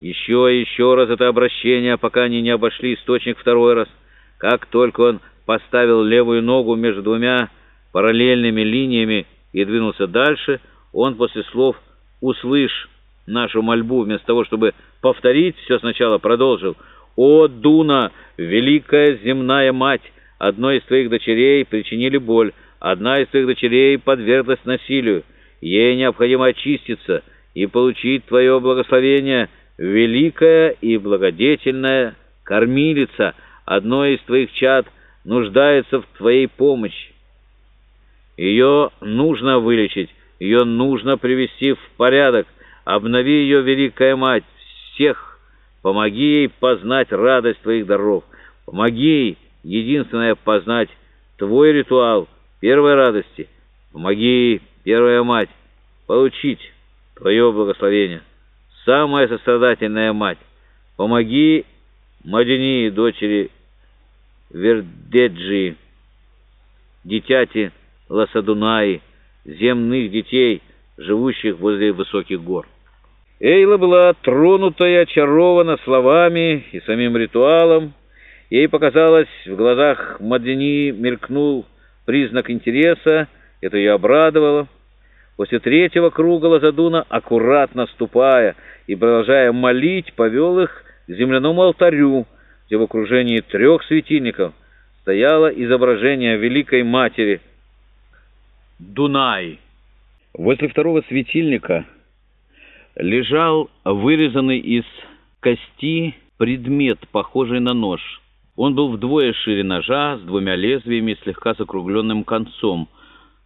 Еще и еще раз это обращение, пока они не обошли источник второй раз. Как только он поставил левую ногу между двумя параллельными линиями и двинулся дальше, он после слов «услышь нашу мольбу», вместо того, чтобы повторить, все сначала продолжил. «О, Дуна, великая земная мать, одной из твоих дочерей причинили боль, одна из твоих дочерей подверглась насилию, ей необходимо очиститься и получить твое благословение» великая и благодетельная кормилица, одной из твоих чад, нуждается в твоей помощи. Ее нужно вылечить, ее нужно привести в порядок. Обнови ее, великая мать, всех. Помоги ей познать радость твоих даров. Помоги ей, единственное, познать твой ритуал первой радости. Помоги ей, первая мать, получить твое благословение самая сострадательная мать, помоги Мадини, дочери Вердеджи, дитяти Ласадунаи, земных детей, живущих возле высоких гор. Эйла была тронута и очарована словами и самим ритуалом. Ей показалось, в глазах Мадини мелькнул признак интереса, это ее обрадовало. После третьего круга Лазадуна, аккуратно ступая и, продолжая молить, повел их к земляному алтарю, где в окружении трех светильников стояло изображение Великой Матери Дунай. Возле второго светильника лежал вырезанный из кости предмет, похожий на нож. Он был вдвое шире ножа, с двумя лезвиями и слегка закругленным концом —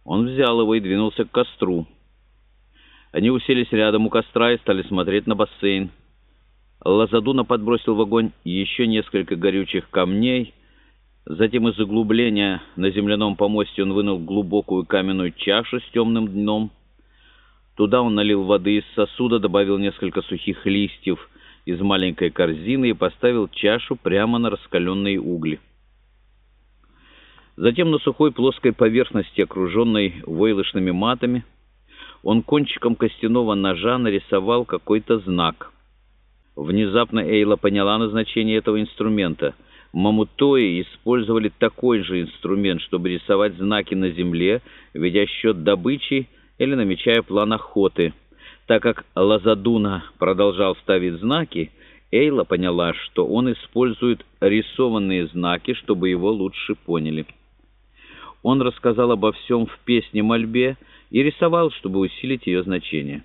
он взял его и двинулся к костру. Они уселись рядом у костра и стали смотреть на бассейн. Лазадуна подбросил в огонь еще несколько горючих камней. Затем из углубления на земляном помосте он вынул глубокую каменную чашу с темным дном. Туда он налил воды из сосуда, добавил несколько сухих листьев из маленькой корзины и поставил чашу прямо на раскаленные угли. Затем на сухой плоской поверхности, окруженной войлочными матами, он кончиком костяного ножа нарисовал какой-то знак. Внезапно Эйла поняла назначение этого инструмента. Мамутои использовали такой же инструмент, чтобы рисовать знаки на земле, ведя счет добычи или намечая план охоты. Так как Лазадуна продолжал ставить знаки, Эйла поняла, что он использует рисованные знаки, чтобы его лучше поняли. Он рассказал обо всем в песне-мольбе и рисовал, чтобы усилить ее значение.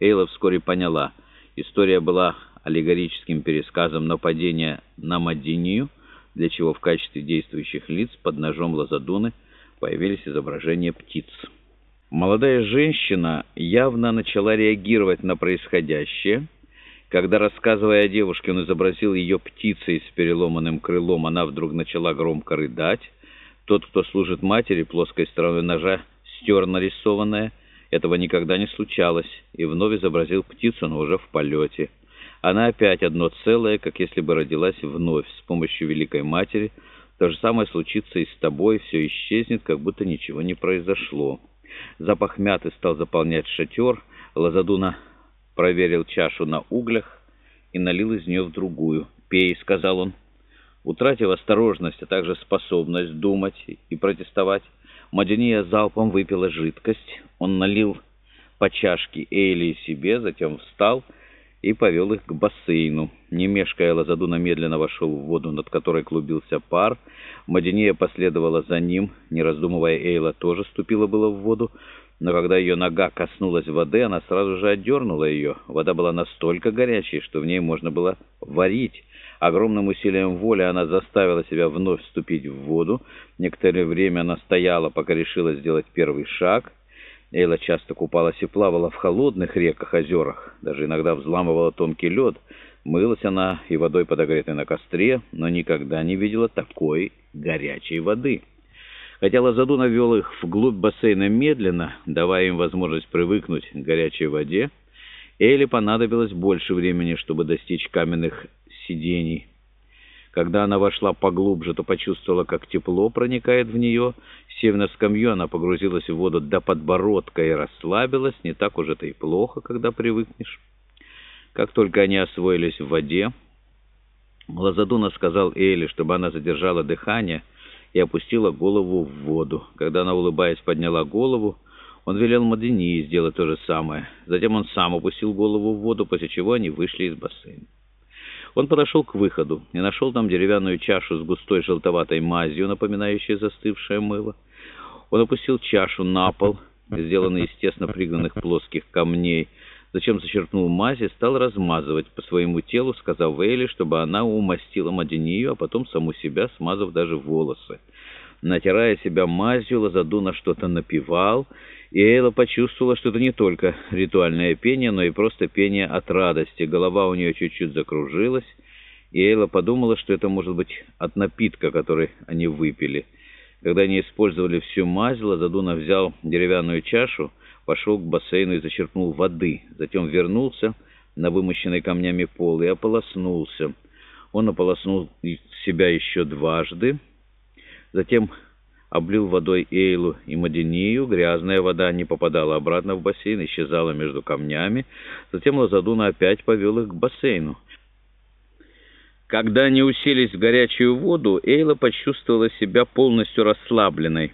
Эйла вскоре поняла. История была аллегорическим пересказом нападения на Мадинию, для чего в качестве действующих лиц под ножом Лазадуны появились изображения птиц. Молодая женщина явно начала реагировать на происходящее. Когда, рассказывая о девушке, он изобразил ее птицей с переломанным крылом, она вдруг начала громко рыдать. Тот, кто служит матери, плоской стороной ножа стер нарисованное. Этого никогда не случалось, и вновь изобразил птицу, но уже в полете. Она опять одно целое, как если бы родилась вновь с помощью Великой Матери. То же самое случится и с тобой, все исчезнет, как будто ничего не произошло. Запах мяты стал заполнять шатер. Лазадуна проверил чашу на углях и налил из нее в другую. «Пей», — сказал он. Утратив осторожность, а также способность думать и протестовать, Мадения залпом выпила жидкость. Он налил по чашке Эйли себе, затем встал и повел их к бассейну. Не мешкая, Лазадуна медленно вошел в воду, над которой клубился пар. Мадения последовала за ним. Не раздумывая, Эйла тоже ступила было в воду, но когда ее нога коснулась воды, она сразу же отдернула ее. Вода была настолько горячей, что в ней можно было варить. Огромным усилием воли она заставила себя вновь вступить в воду. Некоторое время она стояла, пока решила сделать первый шаг. Эйла часто купалась и плавала в холодных реках, озерах, даже иногда взламывала тонкий лед. Мылась она и водой, подогретой на костре, но никогда не видела такой горячей воды. Хотя Лазадуна вел их вглубь бассейна медленно, давая им возможность привыкнуть к горячей воде, Эйле понадобилось больше времени, чтобы достичь каменных сидений. Когда она вошла поглубже, то почувствовала, как тепло проникает в нее. Сев на скамью, она погрузилась в воду до подбородка и расслабилась. Не так уж это и плохо, когда привыкнешь. Как только они освоились в воде, Лазадуна сказал Эйли, чтобы она задержала дыхание и опустила голову в воду. Когда она, улыбаясь, подняла голову, он велел Мадении сделать то же самое. Затем он сам опустил голову в воду, после чего они вышли из бассейна. Он подошел к выходу и нашел там деревянную чашу с густой желтоватой мазью, напоминающей застывшее мыло. Он опустил чашу на пол, сделанный из тесно пригнанных плоских камней, Зачем зачерпнул мазь и стал размазывать по своему телу, сказав Вейли, чтобы она умастила Мадинию, а потом саму себя, смазав даже волосы. Натирая себя мазью, Лазадуна что-то напевал, и Эйла почувствовала, что это не только ритуальное пение, но и просто пение от радости. Голова у нее чуть-чуть закружилась, и Эйла подумала, что это может быть от напитка, который они выпили. Когда они использовали всю мазь, Лазадуна взял деревянную чашу, пошел к бассейну и зачерпнул воды. Затем вернулся на вымощенный камнями пол и ополоснулся. Он ополоснул себя еще дважды, затем облил водой Эйлу и Мадинию. Грязная вода не попадала обратно в бассейн, исчезала между камнями. Затем Лазадуна опять повел их к бассейну. Когда они уселись в горячую воду, Эйла почувствовала себя полностью расслабленной.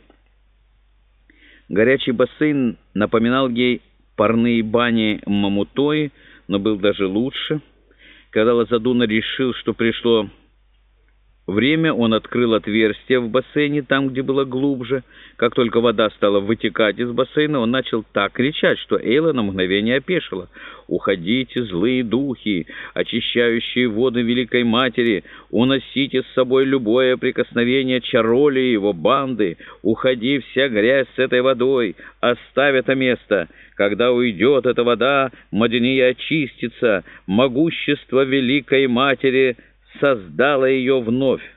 Горячий бассейн напоминал ей парные бани Мамутои, но был даже лучше. Когда Лазадуна решил, что пришло время, он открыл отверстие в бассейне, там, где было глубже. Как только вода стала вытекать из бассейна, он начал так кричать, что Эйла на мгновение опешила. «Уходите, злые духи, очищающие воды Великой Матери! Уносите с собой любое прикосновение Чароли и его банды! Уходи вся грязь с этой водой! Оставь это место! Когда уйдет эта вода, Мадения очистится! Могущество Великой Матери создало ее вновь!»